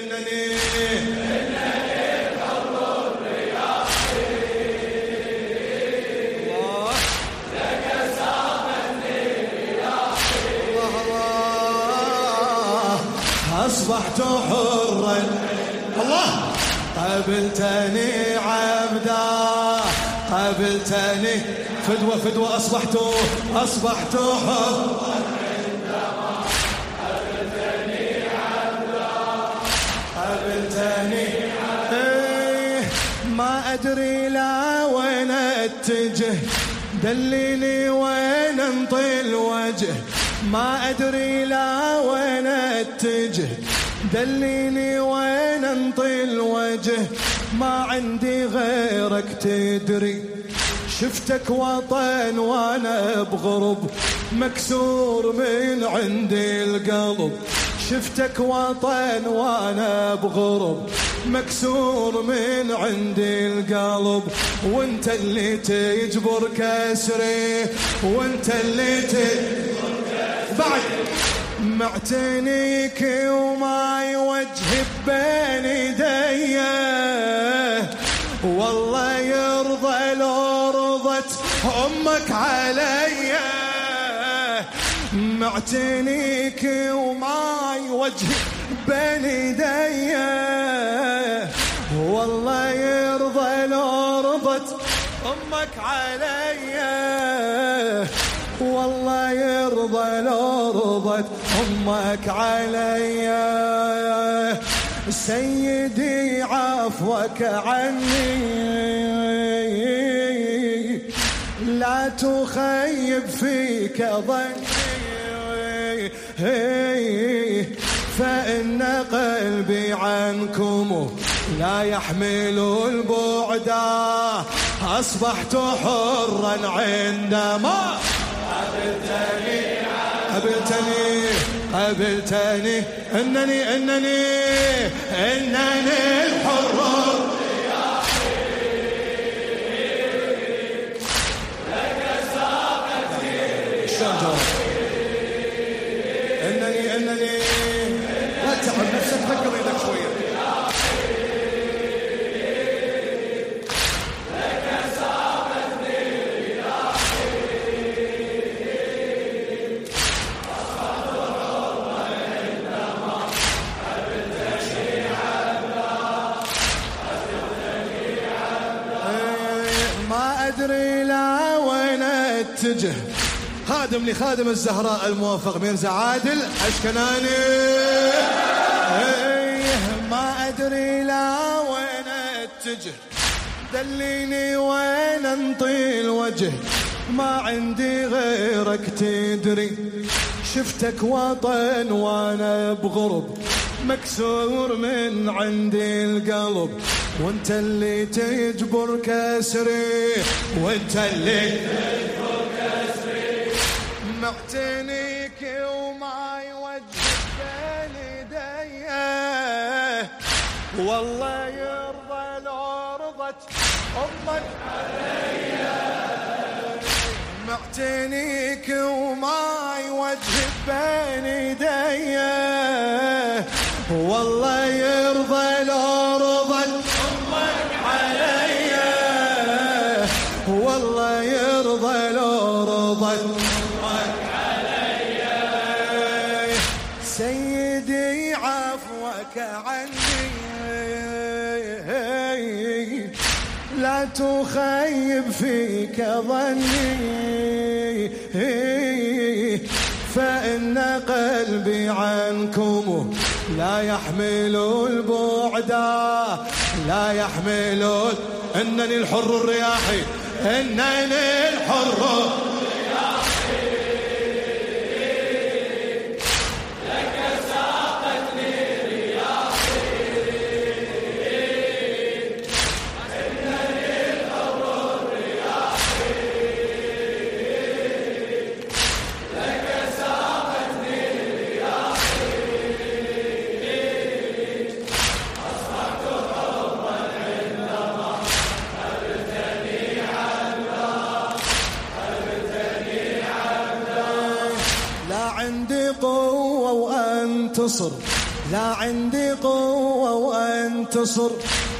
انني الله الله الله أصبحت حرا الله قبلتني عبدا قبلتني فدوة فدوة أصبحت أصبحت حرا وين أتجه دليني وين انطي الوجه ما أدري لا وين أتجه. دليني وين انطي الوجه ما عندي غيرك تدري. شفتك وطن وانا بغرب، مكسور من عندي القلب. شفتك وطن وانا بغرب، مكسور من عندي القلب. وانت اللي تجبر كسري وانت اللي تجبر كسري بعد. معتنيك وما يوجه بين ايدي والله يرضى لو رضت امك علي. معتنيك وما يوجه بين ايدي والله يرضى لو رضت امك علي. والله يرضى لو رضت امك علي. سيدي عفوك عني. لا تخيب فيك ظني. فإن قلبي عنكم لا يحمل البعد. أصبحت حرا عندما قبلتني قبلتني قبلتني إنني إنني إنني الحر اتجه خادم لي خادم الزهراء الموفق ميرزا عادل اشكناني ما ادري لا وين اتجه دليني وين انطي الوجه ما عندي غيرك تدري. شفتك وطن وانا بغرب. مكسور من عندي القلب. وانت اللي تجبر كسري. وانت اللي تجبر معتنيك وما يوجه بين ايدي والله يرضى لو رضت امك معتنيك وما يوجه بين ايدي والله يرضى لو رضت امك علي والله يرضى لو رضت لا تخيب فيك ظني. فإن قلبي عنكم لا يحمل البعد. لا يحمل إنني الحر الرياحي. إنني الحر لا لا عندي قوة وانتصر.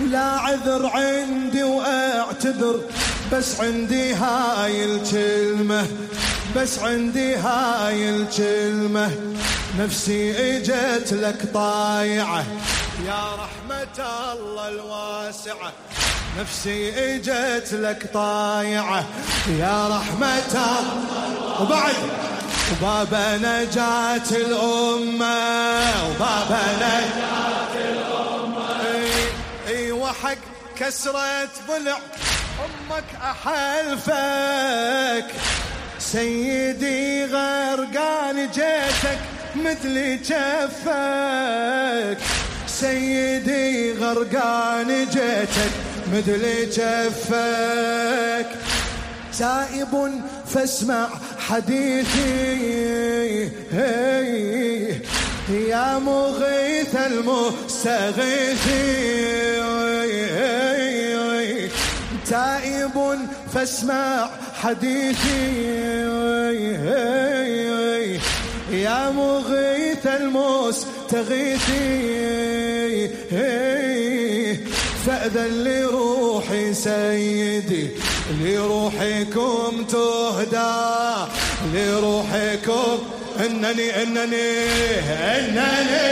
لا عذر عندي واعتذر. بس عندي هاي الكلمة. بس عندي هاي الكلمة. نفسي اجت لك طايعة. يا رحمة الله الواسعة. نفسي اجت لك طايعة. يا رحمة الله. وبعد. وبابا نجاة الأمة وبابا نجاة الأمة اي, اي وحق كسرة ضلع أمك أحلفك سيدي غرقان جيتك مثل جفك. سيدي غرقان جيتك مثل جفك. تائب فاسمع حديثي يا مغيث المستغيث تائب فاسمع حديثي يا مغيث المستغيثي فأذن لروحي سيدي لروحكم تهدى لروحكم انني انني انني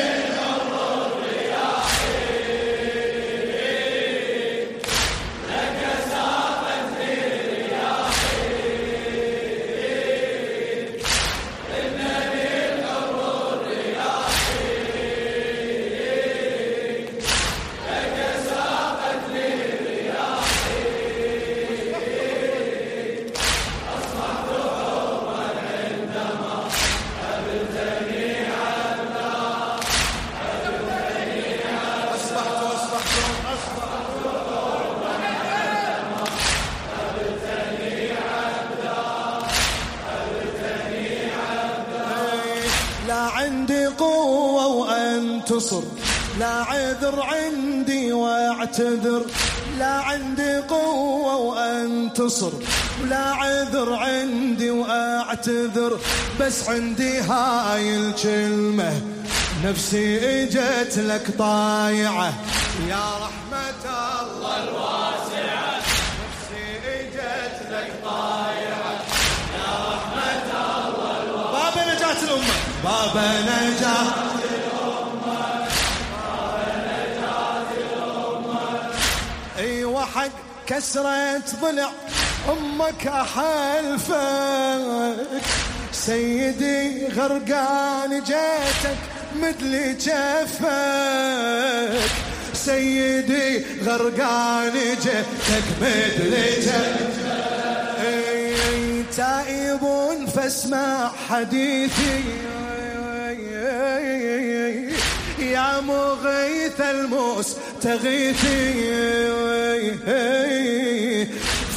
انتصر لا عذر عندي واعتذر. لا عندي قوة وانتصر لا عذر عندي واعتذر. بس عندي هاي الكلمة. نفسي اجت لك طايعة. يا رحمة الأمة بابا نجاة حق كسرة ضلع أمك أحلفك. سيدي غرقان جيتك مدلي جفك. سيدي غرقان جيتك مدلي جفك. تائب فاسمع حديثي. يا مغيث الموس تغيثي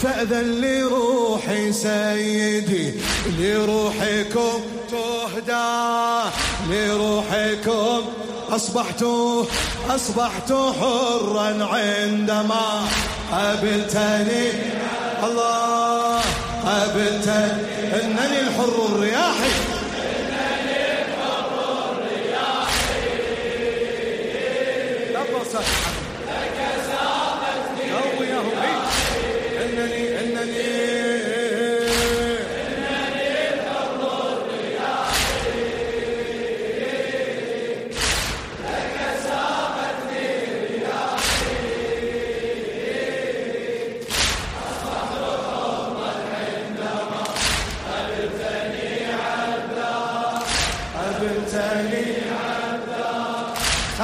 فأذن لروحي سيدي، لروحكم تهدى، لروحكم أصبحت أصبحت حرا عندما قابلتني الله قابلتني إنني الحر الرياحي.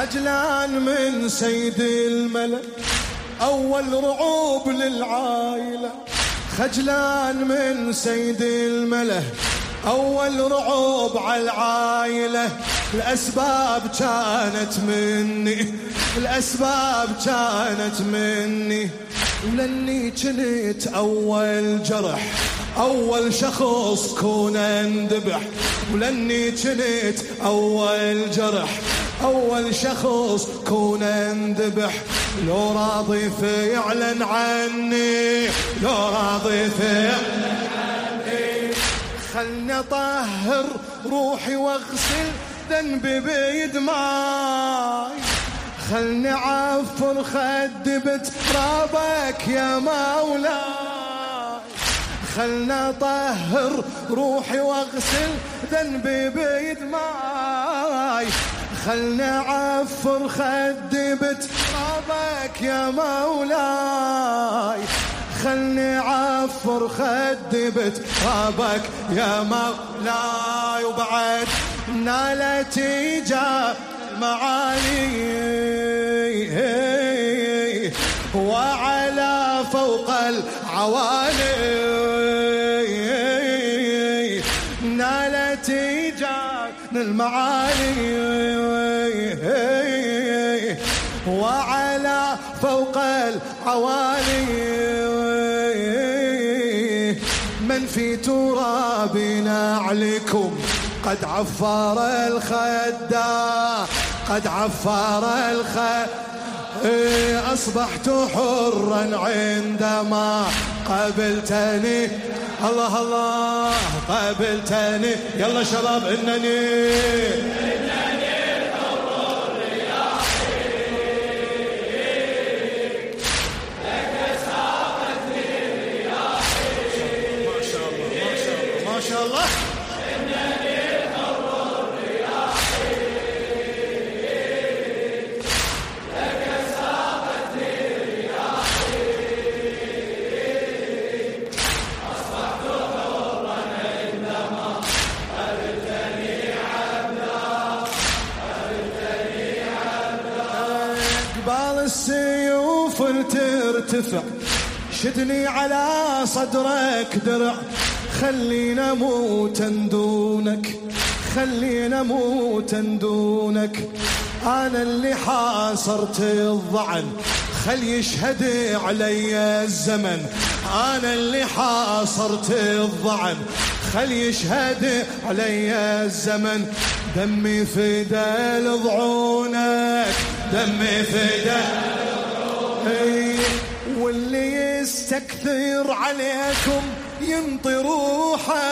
خجلان من سيد الملك، أول رعوب للعائلة. خجلان من سيد الملك، أول رعوب على العائلة. الأسباب كانت مني، الأسباب كانت مني. ولاني كنت أول جرح. أول شخص كون اندبح. ولاني كنت أول جرح. أول شخص كون انذبح لو راضي فعلا عني. لو راضي فعلا عني. خلني أطهر روحي واغسل ذنبي بيد ماي. خلني عفر خدي بترابك يا مولاي. خلنا طهر روحي واغسل ذنبي بيد ماي خلنا عفر خدي بترابك يا مولاي. خلني عفر خدي بترابك يا مولاي. وبعد نالتي جاب معالي وعلى فوق العوالي من المعالي، وعلى فوق العوالي. من في ترابنا عليكم، قد عفر الخدا قد عفر الخدا أصبحت حرا عندما قبلتني الله الله قبلتني يلا شباب إنني السيوف ترتفع شدني على صدرك درع. خلينا موتا دونك. خلينا موتا دونك. انا اللي حاصرت الضعن. خل يشهد علي الزمن. انا اللي حاصرت الضعن. خل يشهد علي الزمن. دمي فدا لضعونك دمي فدا. واللي يستكثر عليكم ينطي روحه.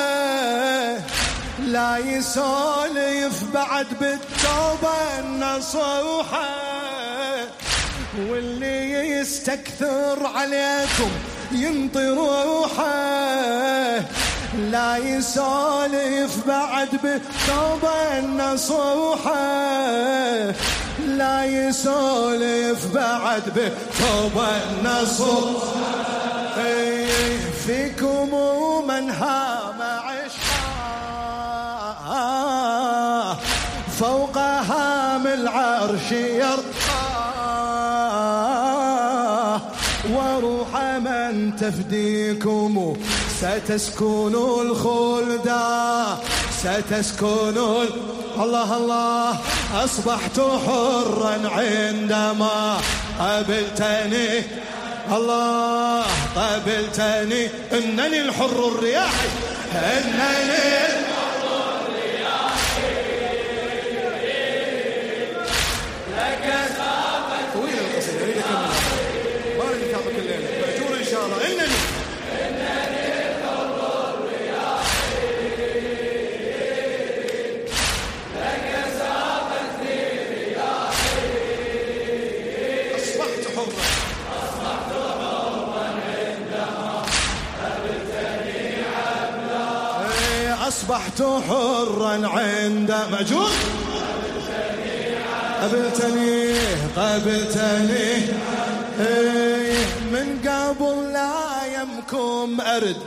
لا يسولف بعد بالتوبة النصوحة واللي يستكثر عليكم ينطي روحه. لا يسولف بعد بالتوبة النصوحة لا يسولف بعد بتوبة النصوح فيكم ومن هام عشقا. فوق هام العرش يرقى وروح من تفديكم. ستسكن الخلدا ستسكن الله الله أصبحت حرا عندما قبلتني. الله قبلتني إنني الحر الرياحي إنني أصبحت حرا عند مأجور قبلتني قبلتني. إيه، من قبل لا يمكم أرد.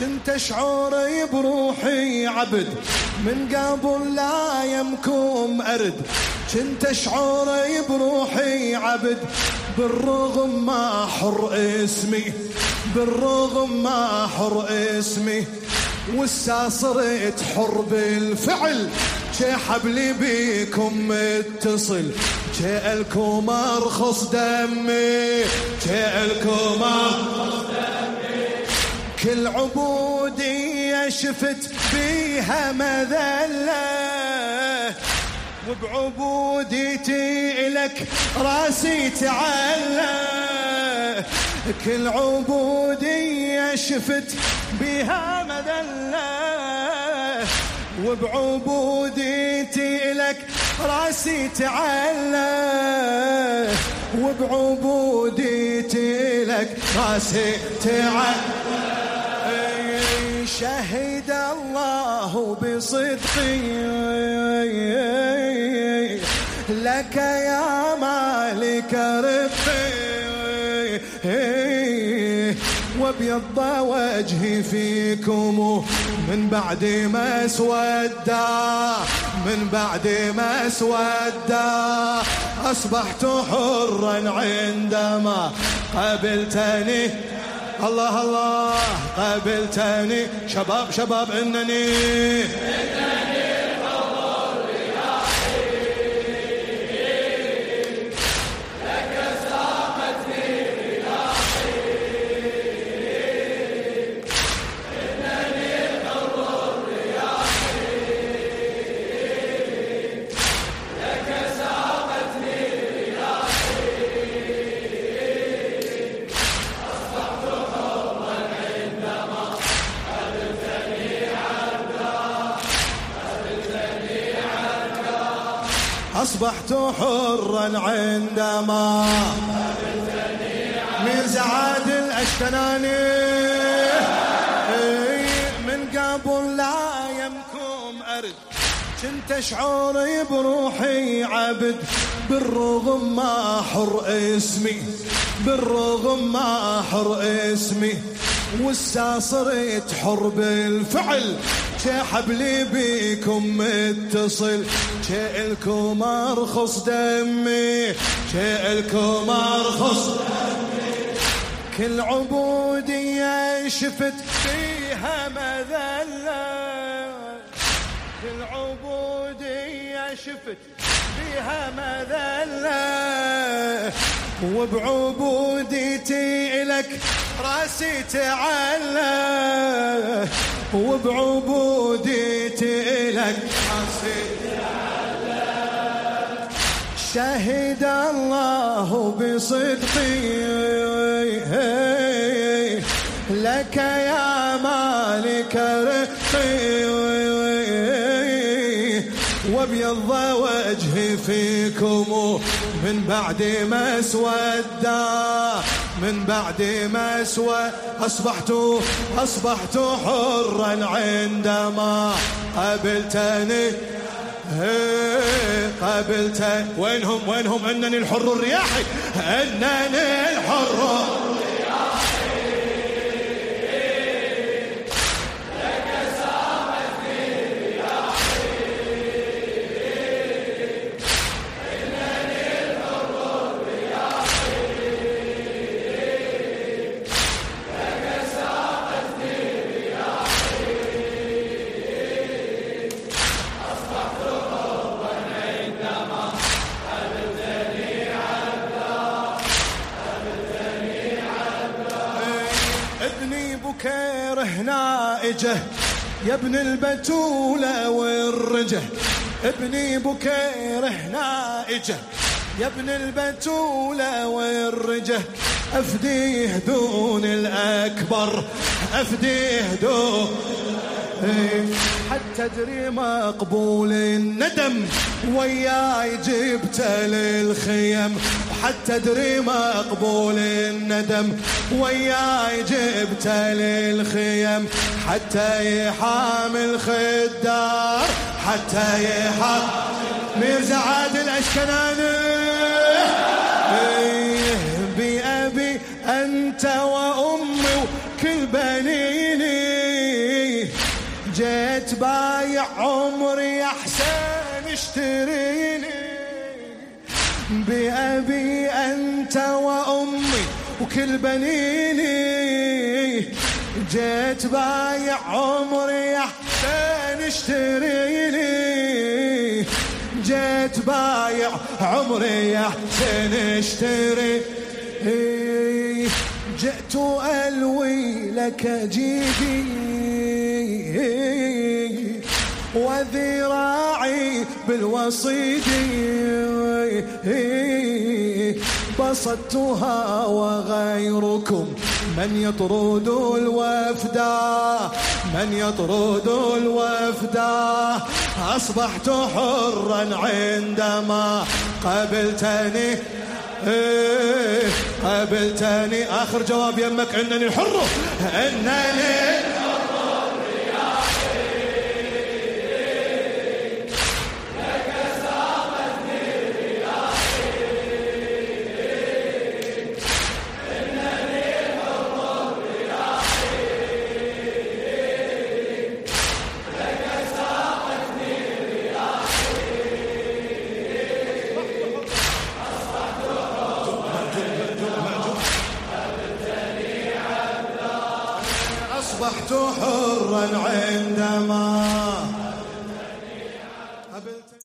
كنت شعوري بروحي عبد. من قبل لا يمكم أرد. كنت شعوري بروحي عبد. بالرغم ما حر اسمي. بالرغم ما حر اسمي. وسا صرت حر بالفعل شي حبلي بيكم متصل شي الكم ارخص دمي. شي الكم ارخص دمي. كل عبودية شفت بيها مذلة. وبعبوديتي إلك راسي تعلى. كل عبودية شفت بها مذلة. وبعبوديتي لك راسي تعلى. وبعبوديتي لك راسي تعلى. شهد الله بصدقي. لك يا مالك رقي وابيض وجهي فيكم من بعد ما اسودا من بعد ما اسودا اصبحت حرا عندما قبلتني الله الله قبلتني شباب شباب انني, إنني أصبحت حرا عندما من زعاد الأشتناني من قبل لا يمكم أرد. كنت شعوري بروحي عبد. بالرغم ما حر اسمي. بالرغم ما حر اسمي. والسا صرت حر بالفعل. حبلي بيكم متصل. شئلكم ارخص دمي. شئلكم ارخص دمي. كل عبودية شفت فيها مذلة. كل عبودية شفت فيها مذلة. وبعبوديتي لك راسي تعلى. وبعبوديتي لك. راسي شهد الله بصدقي لك يا مالك رزقي وابيض وجهي فيكم، من بعد ما اسودا من بعد ما اسود اصبحت اصبحت حرا عندما قبلتني قبلتني وينهم؟ وينهم؟ انني الحر الرياحي. انني الحر هنا اجه يا ابن البتولة والرجه ابني بكير هنا يا ابن البتولة والرجه افديه دون الاكبر افديه دون حتى ادري مقبول الندم. وياي جبت للخيم. حتى ادري مقبول الندم. وياي جبت للخيم. حتى يحامل خدار. حتى يحامل ميرزا عادل اشكناني إيه، بأبي أنت وأمي وكل بنيني. جيت بايع عمري بأبي أنت وأمي وكل بنيني جيت بايع عمري احسن اشتريني جيت بايع عمري احسن اشتري جئت ألوي لك جيدي وذراعي بالوصيد. بسطتها وغيركم. من يطرد الوفدا من يطرد الوفدا أصبحت حرا عندما قبلتني. قبلتني. آخر جواب يمك. أنني حر. أنني